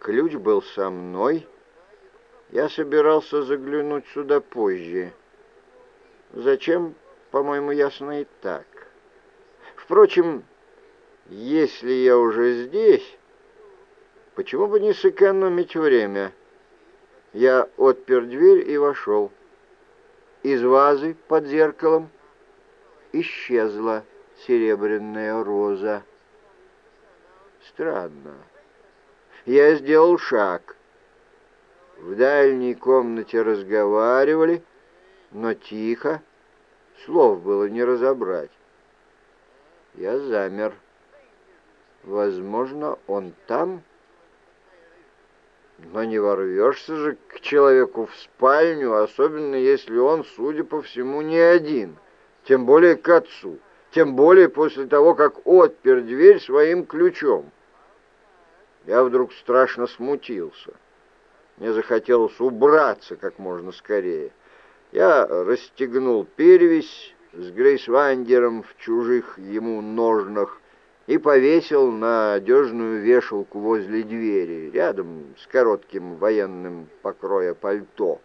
ключ был со мной. Я собирался заглянуть сюда позже. Зачем, по-моему, ясно и так. Впрочем, если я уже здесь, почему бы не сэкономить время? Я отпер дверь и вошел. Из вазы под зеркалом исчезла серебряная роза. Странно. Я сделал шаг. В дальней комнате разговаривали, но тихо, слов было не разобрать. Я замер. Возможно, он там? Но не ворвешься же к человеку в спальню, особенно если он, судя по всему, не один, тем более к отцу, тем более после того, как отпер дверь своим ключом. Я вдруг страшно смутился. Мне захотелось убраться как можно скорее. Я расстегнул перевязь с Грейсвандером в чужих ему ножнах и повесил на одежную вешалку возле двери, рядом с коротким военным покроя пальто,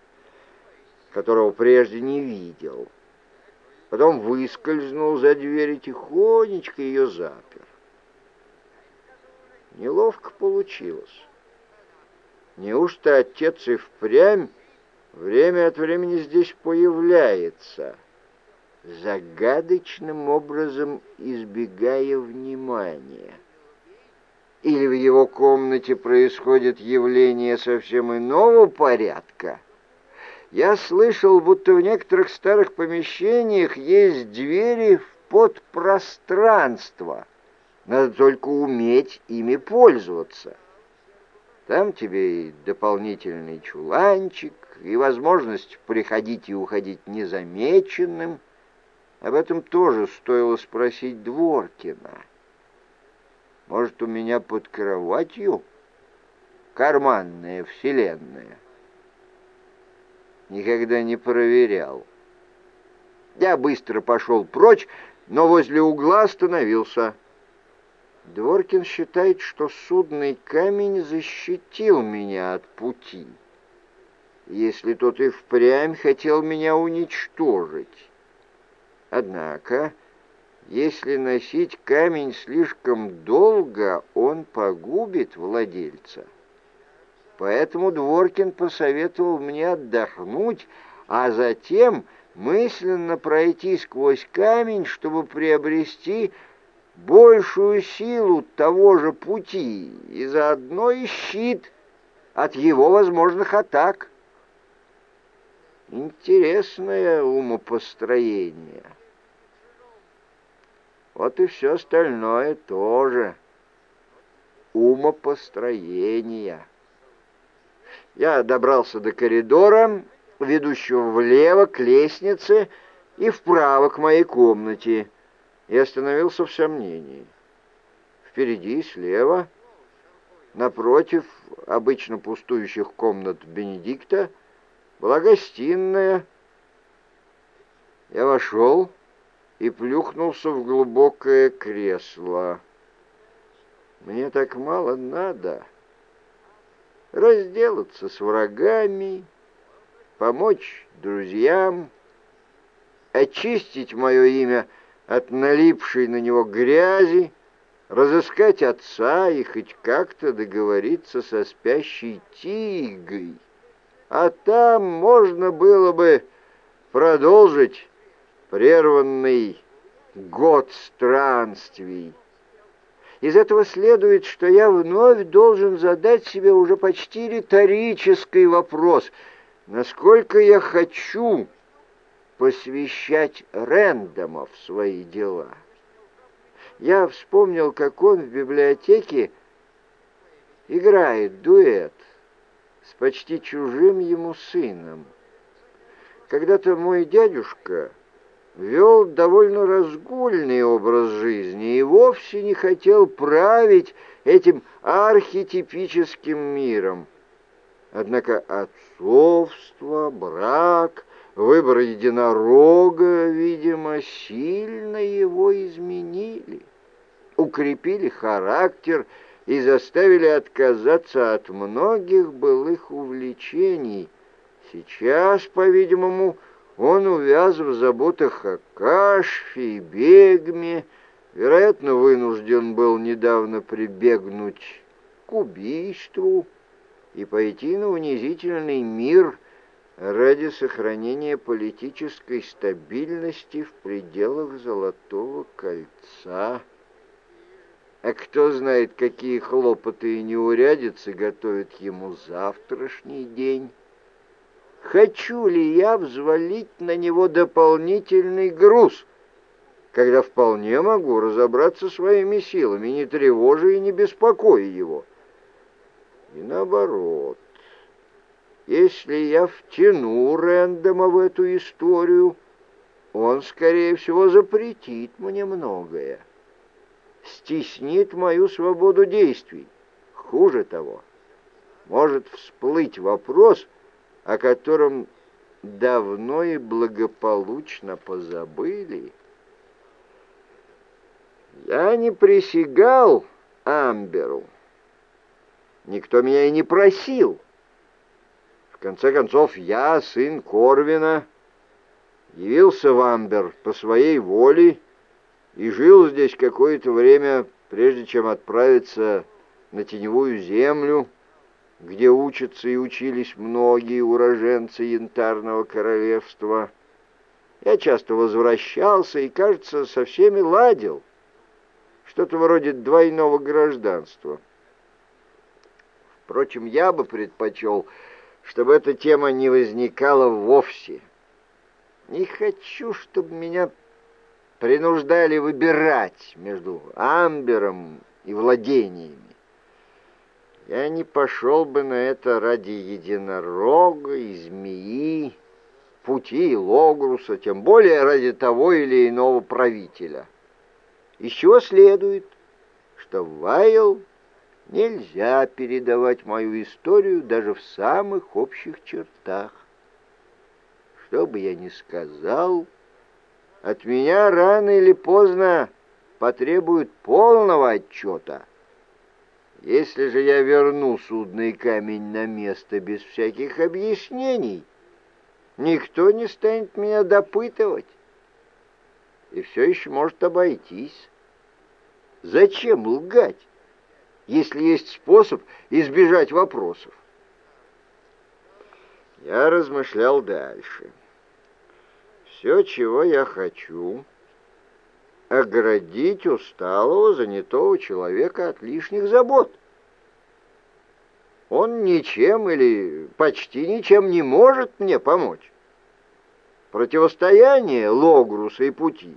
которого прежде не видел. Потом выскользнул за дверь и тихонечко ее запер. Неловко получилось. Неужто отец и впрямь время от времени здесь появляется — загадочным образом избегая внимания. Или в его комнате происходит явление совсем иного порядка. Я слышал, будто в некоторых старых помещениях есть двери в подпространство. Надо только уметь ими пользоваться. Там тебе и дополнительный чуланчик, и возможность приходить и уходить незамеченным — об этом тоже стоило спросить Дворкина. Может, у меня под кроватью карманная вселенная? Никогда не проверял. Я быстро пошел прочь, но возле угла остановился. Дворкин считает, что судный камень защитил меня от пути, если тот и впрямь хотел меня уничтожить. Однако, если носить камень слишком долго, он погубит владельца. Поэтому Дворкин посоветовал мне отдохнуть, а затем мысленно пройти сквозь камень, чтобы приобрести большую силу того же пути и заодно и щит от его возможных атак. Интересное умопостроение. Вот и все остальное тоже. Умопостроение. Я добрался до коридора, ведущего влево к лестнице и вправо к моей комнате, и остановился в сомнении. Впереди слева, напротив обычно пустующих комнат Бенедикта, была гостиная. Я вошел и плюхнулся в глубокое кресло. Мне так мало надо. Разделаться с врагами, помочь друзьям, очистить мое имя от налипшей на него грязи, разыскать отца и хоть как-то договориться со спящей тигой. А там можно было бы продолжить прерванный год странствий. Из этого следует, что я вновь должен задать себе уже почти риторический вопрос, насколько я хочу посвящать Рэндома в свои дела. Я вспомнил, как он в библиотеке играет дуэт с почти чужим ему сыном. Когда-то мой дядюшка вел довольно разгульный образ жизни и вовсе не хотел править этим архетипическим миром. Однако отцовство, брак, выбор единорога, видимо, сильно его изменили, укрепили характер, и заставили отказаться от многих былых увлечений. Сейчас, по-видимому, он увяз в заботах о Кашфе и Бегме, вероятно, вынужден был недавно прибегнуть к убийству и пойти на унизительный мир ради сохранения политической стабильности в пределах Золотого кольца. А кто знает, какие хлопоты и неурядицы готовят ему завтрашний день? Хочу ли я взвалить на него дополнительный груз, когда вполне могу разобраться своими силами, не тревожа и не беспокоя его? И наоборот, если я втяну Рэндома в эту историю, он, скорее всего, запретит мне многое, стеснит мою свободу действий. Хуже того, может всплыть вопрос, о котором давно и благополучно позабыли. Я не присягал Амберу. Никто меня и не просил конце концов, я, сын Корвина, явился в Амбер по своей воле и жил здесь какое-то время, прежде чем отправиться на теневую землю, где учатся и учились многие уроженцы Янтарного королевства. Я часто возвращался и, кажется, со всеми ладил. Что-то вроде двойного гражданства. Впрочем, я бы предпочел чтобы эта тема не возникала вовсе. Не хочу, чтобы меня принуждали выбирать между Амбером и владениями. Я не пошел бы на это ради единорога и змеи, пути и логруса, тем более ради того или иного правителя. Чего следует, что Вайл Нельзя передавать мою историю даже в самых общих чертах. Что бы я ни сказал, от меня рано или поздно потребуют полного отчета. Если же я верну судный камень на место без всяких объяснений, никто не станет меня допытывать и все еще может обойтись. Зачем лгать? Если есть способ избежать вопросов. Я размышлял дальше. Все, чего я хочу, оградить усталого, занятого человека от лишних забот. Он ничем или почти ничем не может мне помочь. Противостояние Логруса и пути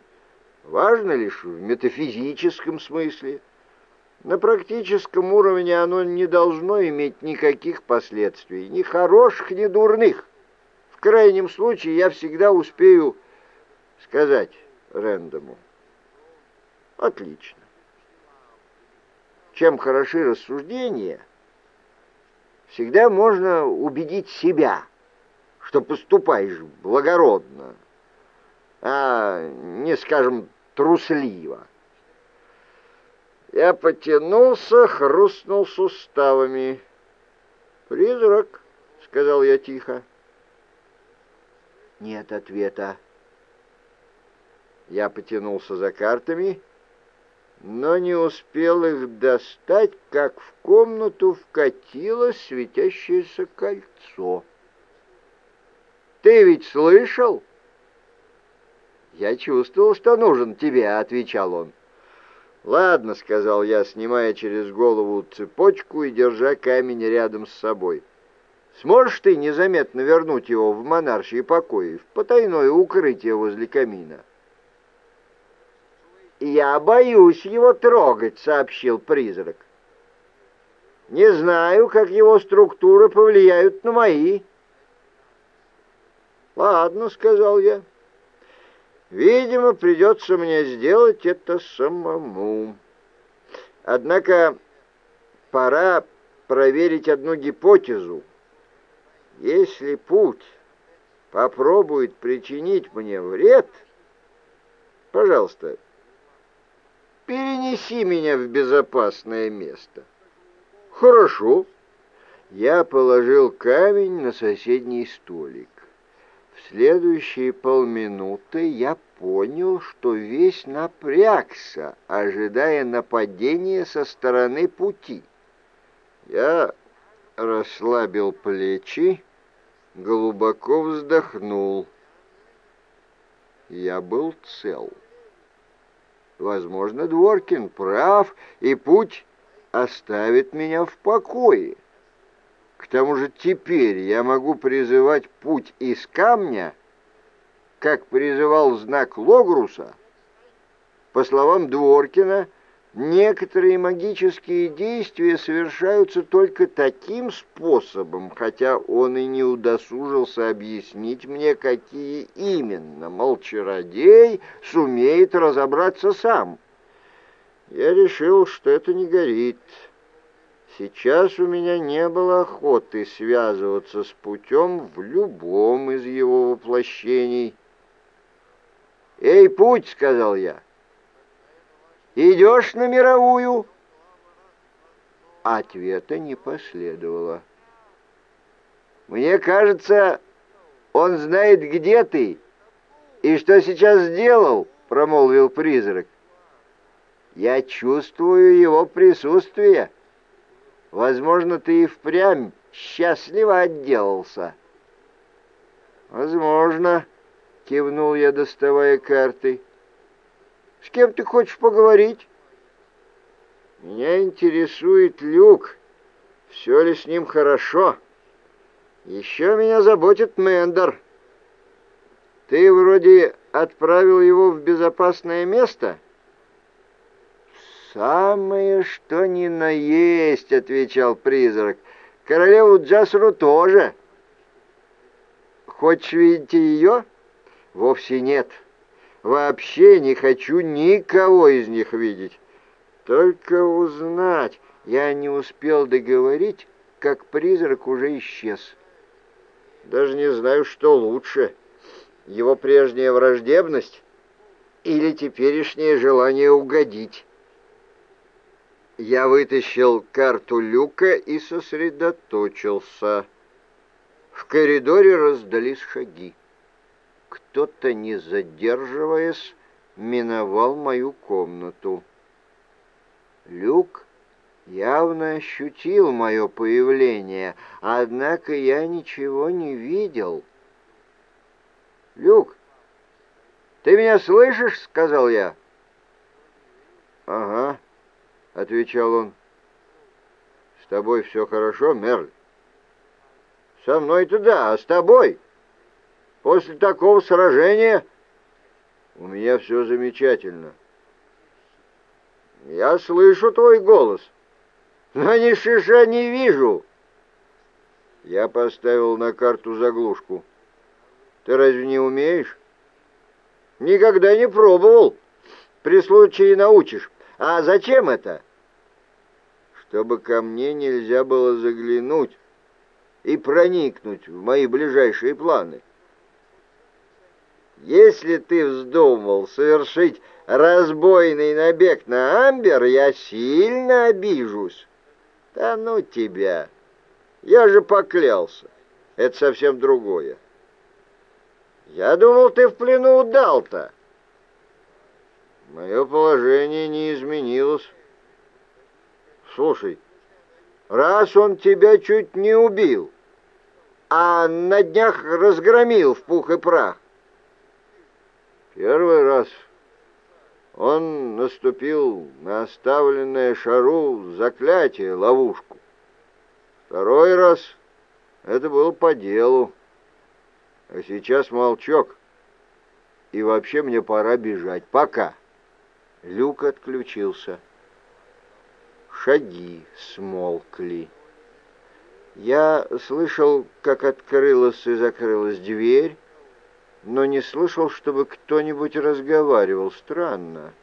важно лишь в метафизическом смысле – на практическом уровне оно не должно иметь никаких последствий, ни хороших, ни дурных. В крайнем случае я всегда успею сказать Рэндому. Отлично. Чем хороши рассуждения, всегда можно убедить себя, что поступаешь благородно, а не, скажем, трусливо. Я потянулся, хрустнул суставами. «Призрак», — сказал я тихо. Нет ответа. Я потянулся за картами, но не успел их достать, как в комнату вкатилось светящееся кольцо. «Ты ведь слышал?» «Я чувствовал, что нужен тебе», — отвечал он. «Ладно», — сказал я, снимая через голову цепочку и держа камень рядом с собой. «Сможешь ты незаметно вернуть его в монаршие покои, в потайное укрытие возле камина?» «Я боюсь его трогать», — сообщил призрак. «Не знаю, как его структуры повлияют на мои». «Ладно», — сказал я. Видимо, придется мне сделать это самому. Однако пора проверить одну гипотезу. Если путь попробует причинить мне вред, пожалуйста, перенеси меня в безопасное место». Хорошо. Я положил камень на соседний столик. Следующие полминуты я понял, что весь напрягся, ожидая нападения со стороны пути. Я расслабил плечи, глубоко вздохнул. Я был цел. Возможно, Дворкин прав, и путь оставит меня в покое. К тому же теперь я могу призывать путь из камня, как призывал знак Логруса. По словам Дворкина, некоторые магические действия совершаются только таким способом, хотя он и не удосужился объяснить мне, какие именно. Мол, чародей сумеет разобраться сам. Я решил, что это не горит. Сейчас у меня не было охоты связываться с путем в любом из его воплощений. «Эй, путь!» — сказал я. «Идешь на мировую?» Ответа не последовало. «Мне кажется, он знает, где ты и что сейчас сделал», — промолвил призрак. «Я чувствую его присутствие». Возможно, ты и впрямь счастливо отделался. Возможно, кивнул я, доставая карты. С кем ты хочешь поговорить? Меня интересует Люк. Все ли с ним хорошо? Еще меня заботит Мендер. Ты вроде отправил его в безопасное место — «Самое что ни на есть», — отвечал призрак. «Королеву Джасру тоже». «Хочешь видеть ее?» «Вовсе нет. Вообще не хочу никого из них видеть. Только узнать». Я не успел договорить, как призрак уже исчез. Даже не знаю, что лучше. Его прежняя враждебность или теперешнее желание угодить. Я вытащил карту люка и сосредоточился. В коридоре раздались шаги. Кто-то, не задерживаясь, миновал мою комнату. Люк явно ощутил мое появление, однако я ничего не видел. «Люк, ты меня слышишь?» — сказал я. «Ага», — отвечал он. «С тобой все хорошо, Мерль?» «Со мной-то да, а с тобой? После такого сражения...» «У меня все замечательно». «Я слышу твой голос, но ни шиша не вижу». Я поставил на карту заглушку. «Ты разве не умеешь?» «Никогда не пробовал. При случае научишь. А зачем это?» Чтобы ко мне нельзя было заглянуть и проникнуть в мои ближайшие планы. Если ты вздумал совершить разбойный набег на Амбер, я сильно обижусь. Да ну тебя! Я же поклялся. Это совсем другое. Я думал, ты в плену у Далта. Мое положение не изменилось. Слушай, раз он тебя чуть не убил, а на днях разгромил в пух и прах, первый раз он наступил на оставленное шару заклятие, ловушку. Второй раз это было по делу. А сейчас молчок. И вообще мне пора бежать. Пока. Люк отключился шаги смолкли. Я слышал, как открылась и закрылась дверь, но не слышал, чтобы кто-нибудь разговаривал. Странно.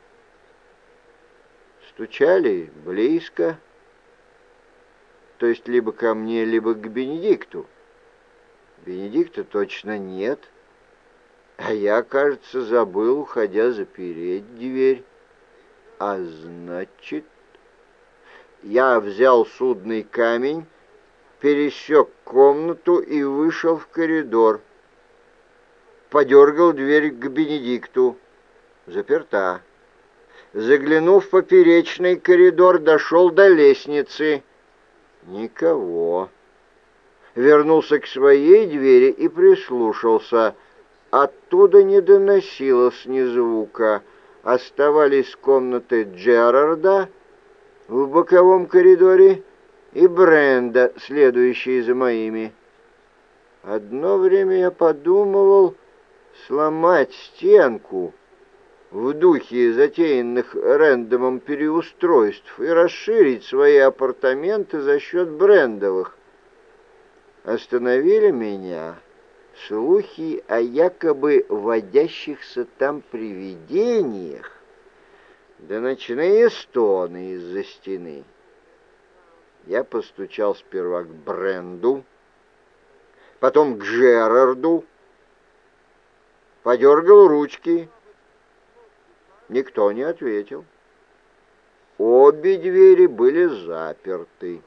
Стучали близко, то есть либо ко мне, либо к Бенедикту. Бенедикта точно нет, а я, кажется, забыл, уходя запереть дверь. А значит... я взял судный камень, пересек комнату и вышел в коридор. Подергал дверь к Бенедикту. Заперта. Заглянув в поперечный коридор, дошел до лестницы. Никого. Вернулся к своей двери и прислушался. Оттуда не доносилось ни звука. Оставались комнаты Джерарда в боковом коридоре и Бренда, следующие за моими. Одно время я подумывал сломать стенку в духе затеянных Рэндомом переустройств и расширить свои апартаменты за счет брендовых. Остановили меня слухи о якобы водящихся там привидениях, да ночные стоны из-за стены. Я постучал сперва к Бренду, потом к Джерарду, подергал ручки. Никто не ответил. Обе двери были заперты.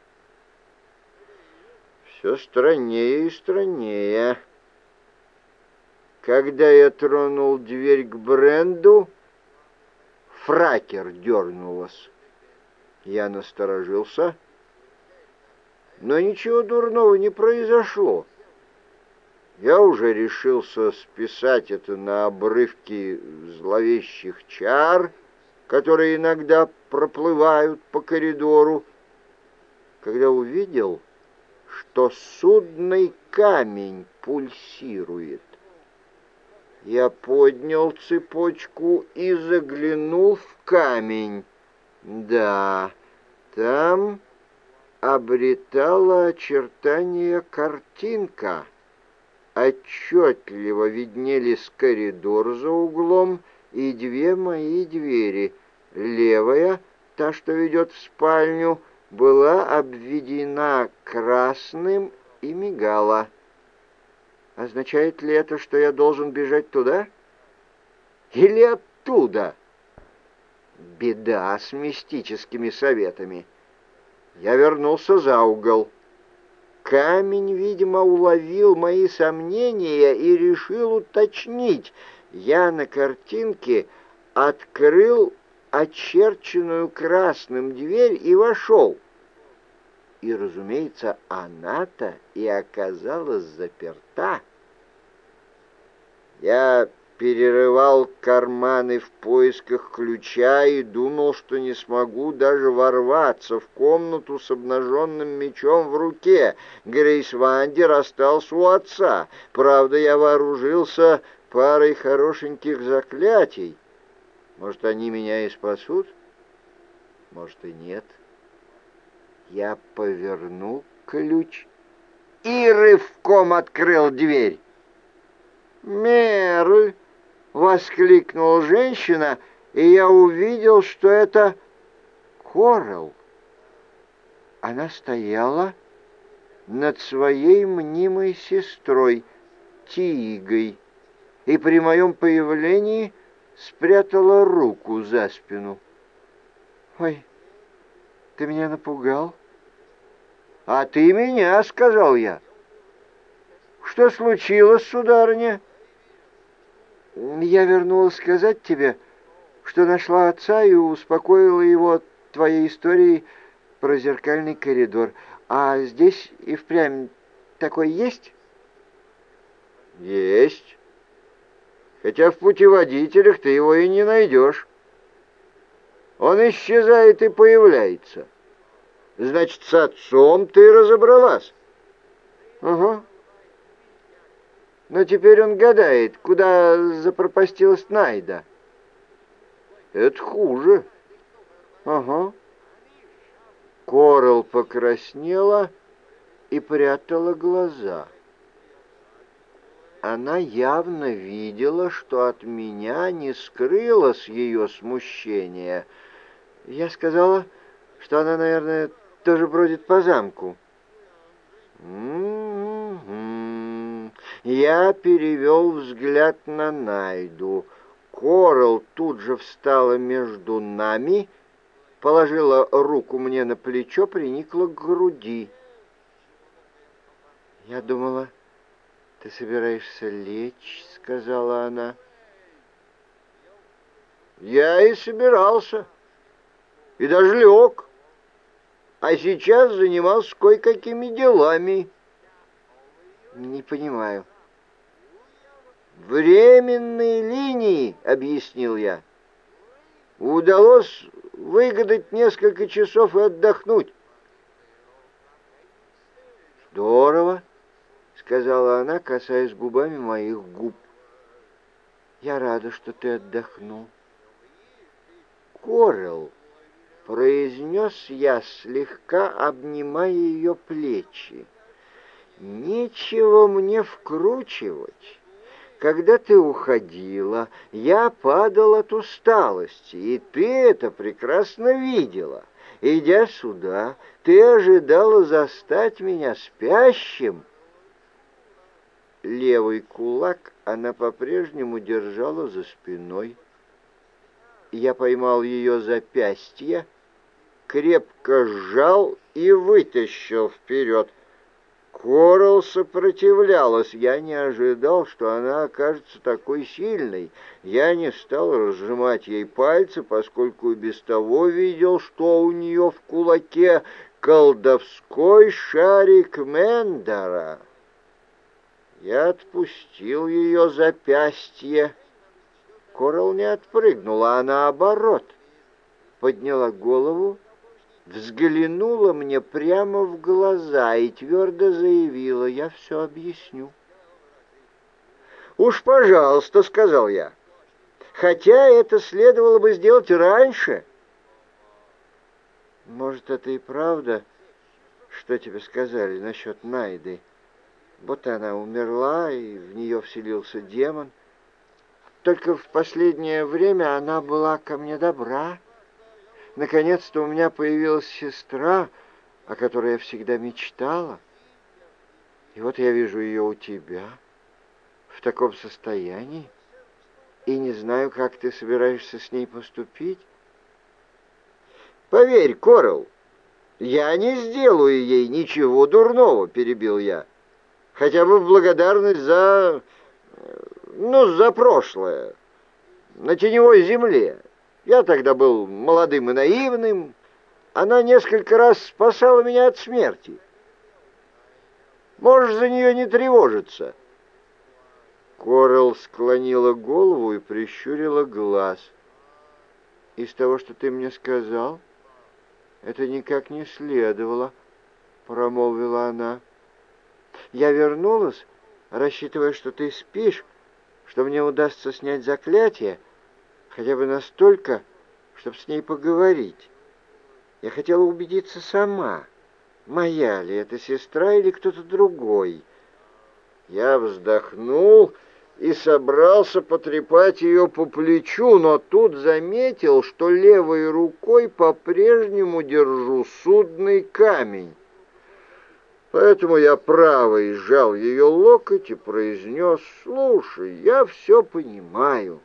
Все страннее и страннее. Когда я тронул дверь к Бренду, фракер дернулась. Я насторожился, но ничего дурного не произошло. Я уже решился списать это на обрывки зловещих чар, которые иногда проплывают по коридору, когда увидел, что судный камень пульсирует. Я поднял цепочку и заглянул в камень. Да, там обретала очертания картинка. Отчетливо виднелись коридор за углом и две мои двери. Левая, та, что ведет в спальню, была обведена красным и мигала. Означает ли это, что я должен бежать туда? Или оттуда? Беда с мистическими советами. Я вернулся за угол. Камень, видимо, уловил мои сомнения и решил уточнить. Я на картинке открыл очерченную красным дверь и вошел. И, разумеется, она-то и оказалась заперта. Я перерывал карманы в поисках ключа и думал, что не смогу даже ворваться в комнату с обнаженным мечом в руке. Грейс Вандер остался у отца. Правда, я вооружился парой хорошеньких заклятий. Может, они меня и спасут? Может, и нет. Я повернул ключ и рывком открыл дверь. «Меры!» — воскликнула женщина, и я увидел, что это Корел. Она стояла над своей мнимой сестрой, Тигой, и при моем появлении спрятала руку за спину. «Ой, ты меня напугал?» «А ты меня», — сказал я. «Что случилось, сударыня?» «Я вернулась сказать тебе, что нашла отца и успокоила его твоей историей про зеркальный коридор. А здесь и впрямь такой есть?» «Есть. Хотя в путеводителях ты его и не найдешь. Он исчезает и появляется. Значит, с отцом ты разобралась?» «Угу. Но теперь он гадает, куда запропастилась Найда». «Это хуже». «Ага». Корал покраснела и прятала глаза. Она явно видела, что от меня не скрылось ее смущение. Я сказала, что она, наверное, тоже бродит по замку. М-м-м. Я перевел взгляд на Найду. Корал тут же встала между нами, положила руку мне на плечо, приникла к груди. «Я думала, ты собираешься лечь», — сказала она. «Я и собирался, и даже лег, а сейчас занимался кое-какими делами». «Не понимаю». «Временные линии», — объяснил я. «Удалось выгадать несколько часов и отдохнуть». «Здорово», — сказала она, касаясь губами моих губ. «Я рада, что ты отдохнул». «Корел», — произнес я, слегка обнимая ее плечи, — «нечего мне вкручивать». Когда ты уходила, я падал от усталости, и ты это прекрасно видела. Идя сюда, ты ожидала застать меня спящим. Левый кулак она по-прежнему держала за спиной. Я поймал ее запястье, крепко сжал и вытащил вперед. Корал сопротивлялась. Я не ожидал, что она окажется такой сильной. Я не стал разжимать ей пальцы, поскольку без того видел, что у нее в кулаке колдовской шарик Мендера. Я отпустил ее запястье. Корал не отпрыгнула, а наоборот. Подняла голову взглянула мне прямо в глаза и твердо заявила, я все объясню. «Уж, пожалуйста», — сказал я, — «хотя это следовало бы сделать раньше». «Может, это и правда, что тебе сказали насчет Найды? будто она умерла, и в нее вселился демон. Только в последнее время она была ко мне добра». Наконец-то у меня появилась сестра, о которой я всегда мечтала. И вот я вижу ее у тебя в таком состоянии и не знаю, как ты собираешься с ней поступить. Поверь, Корл, я не сделаю ей ничего дурного, перебил я. Хотя бы в благодарность за... ну, за прошлое. На теневой земле. Я тогда был молодым и наивным. Она несколько раз спасала меня от смерти. Можешь за нее не тревожиться. Корел склонила голову и прищурила глаз. Из того, что ты мне сказал, это никак не следовало, промолвила она. Я вернулась, рассчитывая, что ты спишь, что мне удастся снять заклятие, хотя бы настолько, чтобы с ней поговорить. Я хотела убедиться сама, моя ли это сестра или кто-то другой. Я вздохнул и собрался потрепать ее по плечу, но тут заметил, что левой рукой по-прежнему держу судный камень. Поэтому я правой сжал ее локоть и произнес, «Слушай, я все понимаю».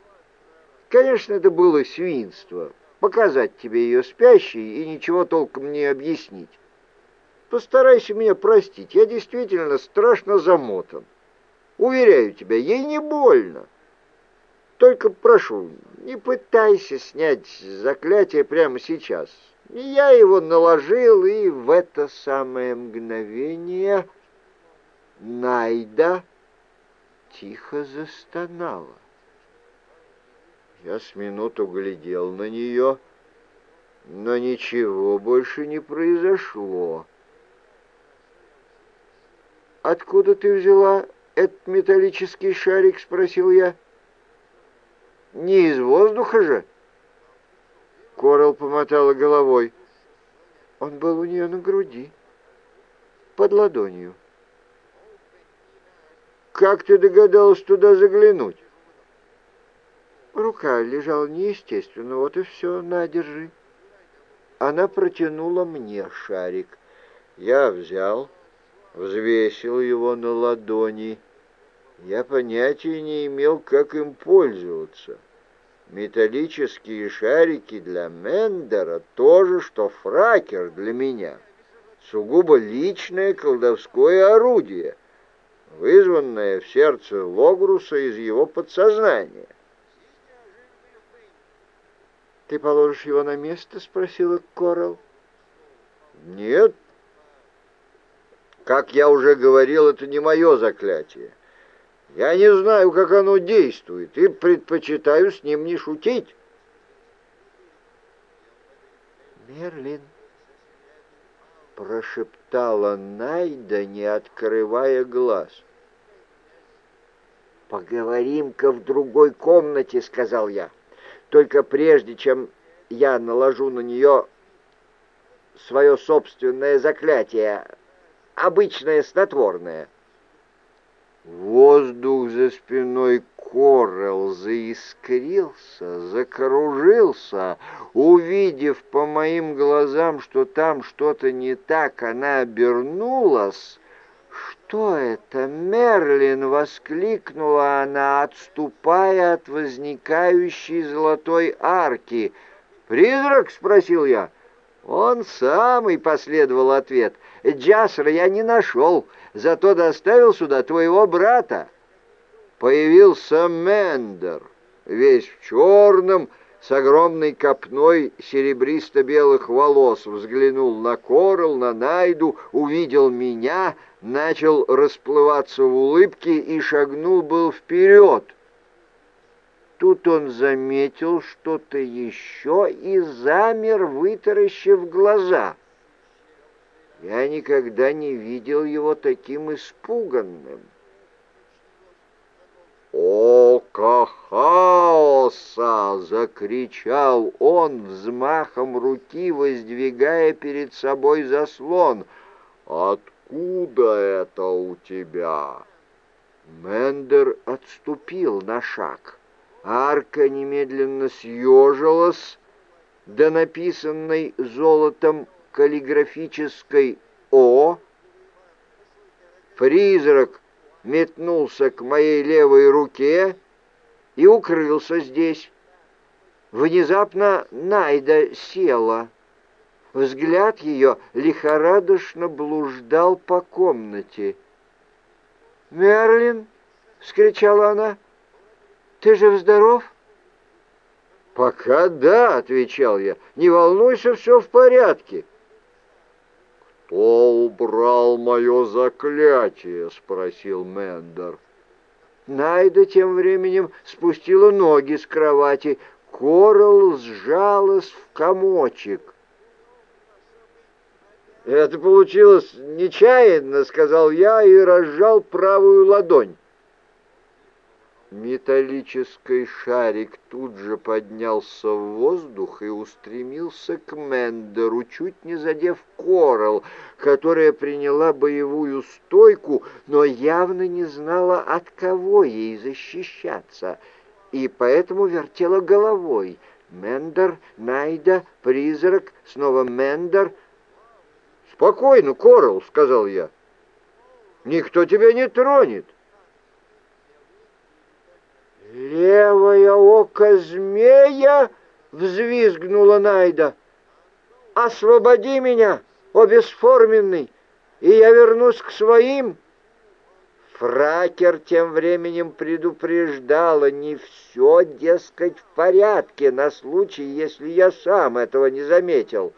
Конечно, это было свинство — показать тебе ее спящей и ничего толком не объяснить. Постарайся меня простить, я действительно страшно замотан. Уверяю тебя, ей не больно. Только прошу, не пытайся снять заклятие прямо сейчас. Я его наложил, и в это самое мгновение Найда тихо застонала. Я с минуту глядел на нее, но ничего больше не произошло. «Откуда ты взяла этот металлический шарик?» — спросил я. «Не из воздуха же?» Корал помотала головой. Он был у нее на груди, под ладонью. «Как ты догадалась туда заглянуть?» Рука лежала неестественно, вот и все, на, держи. Она протянула мне шарик. Я взял, взвесил его на ладони. Я понятия не имел, как им пользоваться. Металлические шарики для Мендера то же, что фракер для меня. Сугубо личное колдовское орудие, вызванное в сердце Логруса из его подсознания. «Ты положишь его на место?» — спросила Корал. «Нет. Как я уже говорил, это не мое заклятие. Я не знаю, как оно действует, и предпочитаю с ним не шутить». «Мерлин», — прошептала Найда, не открывая глаз. «Поговорим-ка в другой комнате», — сказал я. Только прежде, чем я наложу на нее свое собственное заклятие, обычное снотворное. Воздух за спиной Корел заискрился, закружился. Увидев по моим глазам, что там что-то не так, она обернулась «Что это, Мерлин?» — воскликнула она, отступая от возникающей золотой арки. «Призрак?» — спросил я. «Он самый», — последовал ответ. «Джасра я не нашел, зато доставил сюда твоего брата». Появился Мендер, весь в черном, с огромной копной серебристо-белых волос, взглянул на Корл, на Найду, увидел меня — начал расплываться в улыбке и шагнул был вперед. Тут он заметил что-то еще и замер, вытаращив глаза. Я никогда не видел его таким испуганным. «Око хаоса!» — закричал он взмахом руки, воздвигая перед собой заслон. «От откуда это у тебя?» Мендер отступил на шаг. Арка немедленно съежилась до написанной золотом каллиграфической «О». Призрак метнулся к моей левой руке и укрылся здесь. Внезапно Найда села. Взгляд ее лихорадочно блуждал по комнате. «Мерлин!» — вскричала она. «Ты же здоров?» «Пока да», — отвечал я. «Не волнуйся, все в порядке». «Кто убрал мое заклятие?» — спросил Мендер. Найда тем временем спустила ноги с кровати. Коралл сжалась в комочек. «Это получилось нечаянно», — сказал я и разжал правую ладонь. Металлический шарик тут же поднялся в воздух и устремился к Мендеру, чуть не задев Корал, которая приняла боевую стойку, но явно не знала, от кого ей защищаться, и поэтому вертела головой. Мендер, Найда, призрак, снова Мендер — «Спокойно, Корал», — сказал я. «Никто тебя не тронет». «Левое око змея!» — взвизгнула Найда. «Освободи меня, о бесформенный, и я вернусь к своим!» Фракер тем временем предупреждала, не все, дескать, в порядке, на случай, если я сам этого не заметил.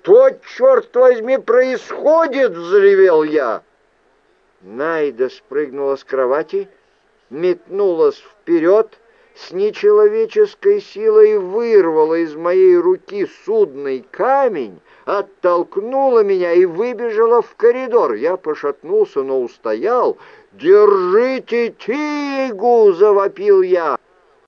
«Что, черт возьми, происходит?» — взревел я. Найда спрыгнула с кровати, метнулась вперед, с нечеловеческой силой вырвала из моей руки судный камень, оттолкнула меня и выбежала в коридор. Я пошатнулся, но устоял. «Держите тигу!» — завопил я.